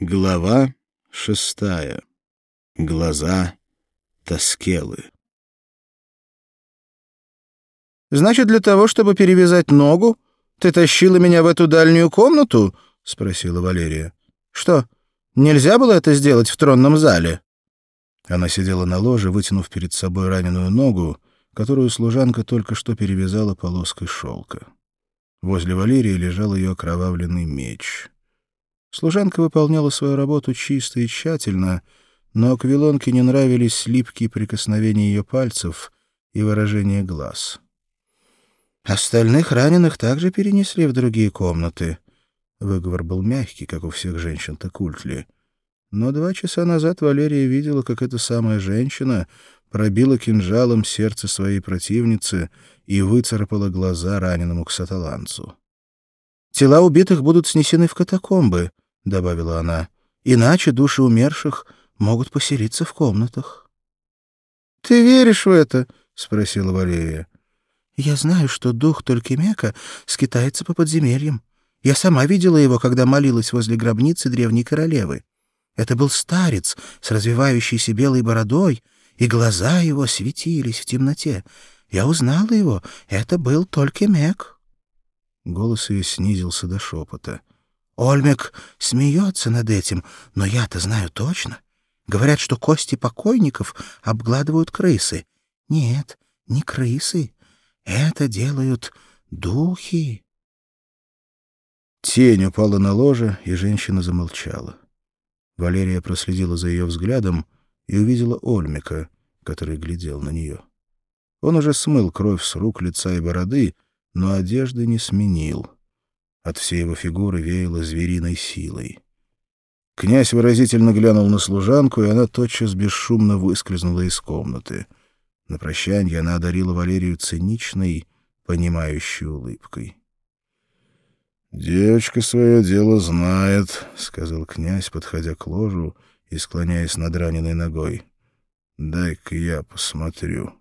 Глава шестая. Глаза Тоскелы. «Значит, для того, чтобы перевязать ногу, ты тащила меня в эту дальнюю комнату?» — спросила Валерия. «Что, нельзя было это сделать в тронном зале?» Она сидела на ложе, вытянув перед собой раненую ногу, которую служанка только что перевязала полоской шелка. Возле Валерии лежал ее окровавленный меч. Служанка выполняла свою работу чисто и тщательно, но Аквилонке не нравились липкие прикосновения ее пальцев и выражение глаз. Остальных раненых также перенесли в другие комнаты. Выговор был мягкий, как у всех женщин Текультли. Но два часа назад Валерия видела, как эта самая женщина пробила кинжалом сердце своей противницы и выцарапала глаза раненому ксаталанцу. «Тела убитых будут снесены в катакомбы», — добавила она. «Иначе души умерших могут поселиться в комнатах». «Ты веришь в это?» — спросила Валерия. «Я знаю, что дух Толькимека скитается по подземельям. Я сама видела его, когда молилась возле гробницы древней королевы. Это был старец с развивающейся белой бородой, и глаза его светились в темноте. Я узнала его. Это был Толькимек». Голос ее снизился до шепота. Ольмек смеется над этим, но я-то знаю точно. Говорят, что кости покойников обгладывают крысы. Нет, не крысы. Это делают духи. Тень упала на ложе, и женщина замолчала. Валерия проследила за ее взглядом и увидела Ольмика, который глядел на нее. Он уже смыл кровь с рук, лица и бороды, но одежды не сменил. От всей его фигуры веяло звериной силой. Князь выразительно глянул на служанку, и она тотчас бесшумно выскользнула из комнаты. На прощанье она одарила Валерию циничной, понимающей улыбкой. «Девочка свое дело знает», — сказал князь, подходя к ложу и склоняясь над раненой ногой. «Дай-ка я посмотрю».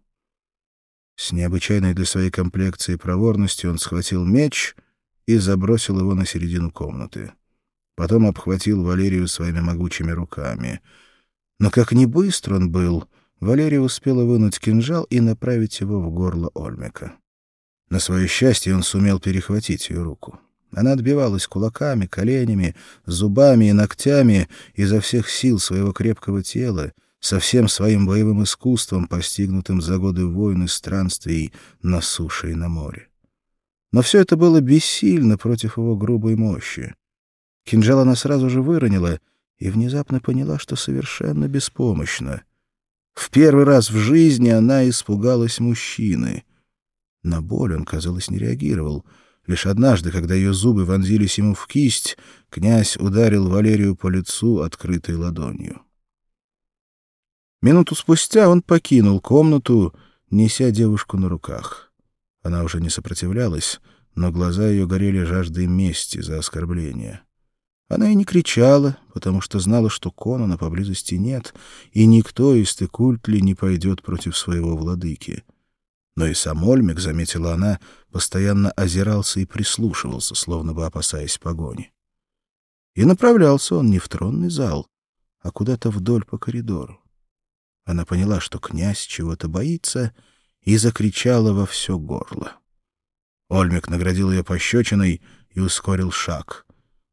С необычайной для своей комплекции проворностью он схватил меч — и забросил его на середину комнаты. Потом обхватил Валерию своими могучими руками. Но как не быстро он был, Валерия успела вынуть кинжал и направить его в горло Ольмика. На свое счастье он сумел перехватить ее руку. Она отбивалась кулаками, коленями, зубами и ногтями изо всех сил своего крепкого тела, со всем своим боевым искусством, постигнутым за годы войн и странствий на суше и на море. Но все это было бессильно против его грубой мощи. Кинжал она сразу же выронила и внезапно поняла, что совершенно беспомощна. В первый раз в жизни она испугалась мужчины. На боль он, казалось, не реагировал. Лишь однажды, когда ее зубы вонзились ему в кисть, князь ударил Валерию по лицу открытой ладонью. Минуту спустя он покинул комнату, неся девушку на руках. Она уже не сопротивлялась, но глаза ее горели жаждой мести за оскорбление. Она и не кричала, потому что знала, что Конана поблизости нет, и никто из Текультли не пойдет против своего владыки. Но и сам Ольмик, заметила она, постоянно озирался и прислушивался, словно бы опасаясь погони. И направлялся он не в тронный зал, а куда-то вдоль по коридору. Она поняла, что князь чего-то боится — и закричала во все горло. Ольмик наградил ее пощечиной и ускорил шаг.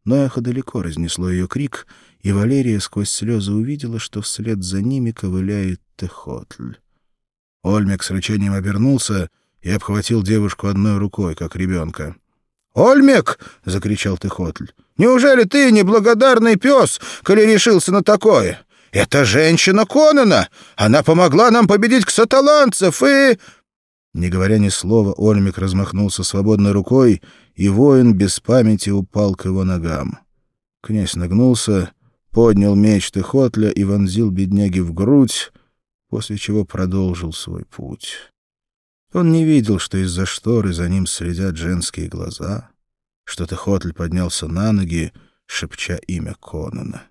Но эхо далеко разнесло ее крик, и Валерия сквозь слезы увидела, что вслед за ними ковыляет Техотль. Ольмик с рычанием обернулся и обхватил девушку одной рукой, как ребенка. «Ольмик!» — закричал Техотль. «Неужели ты, неблагодарный пес, коли решился на такое? «Это женщина Конана! Она помогла нам победить ксаталанцев и...» Не говоря ни слова, Ольмик размахнулся свободной рукой, и воин без памяти упал к его ногам. Князь нагнулся, поднял меч Техотля и вонзил бедняги в грудь, после чего продолжил свой путь. Он не видел, что из-за шторы за ним следят женские глаза, что Техотль поднялся на ноги, шепча имя Конана.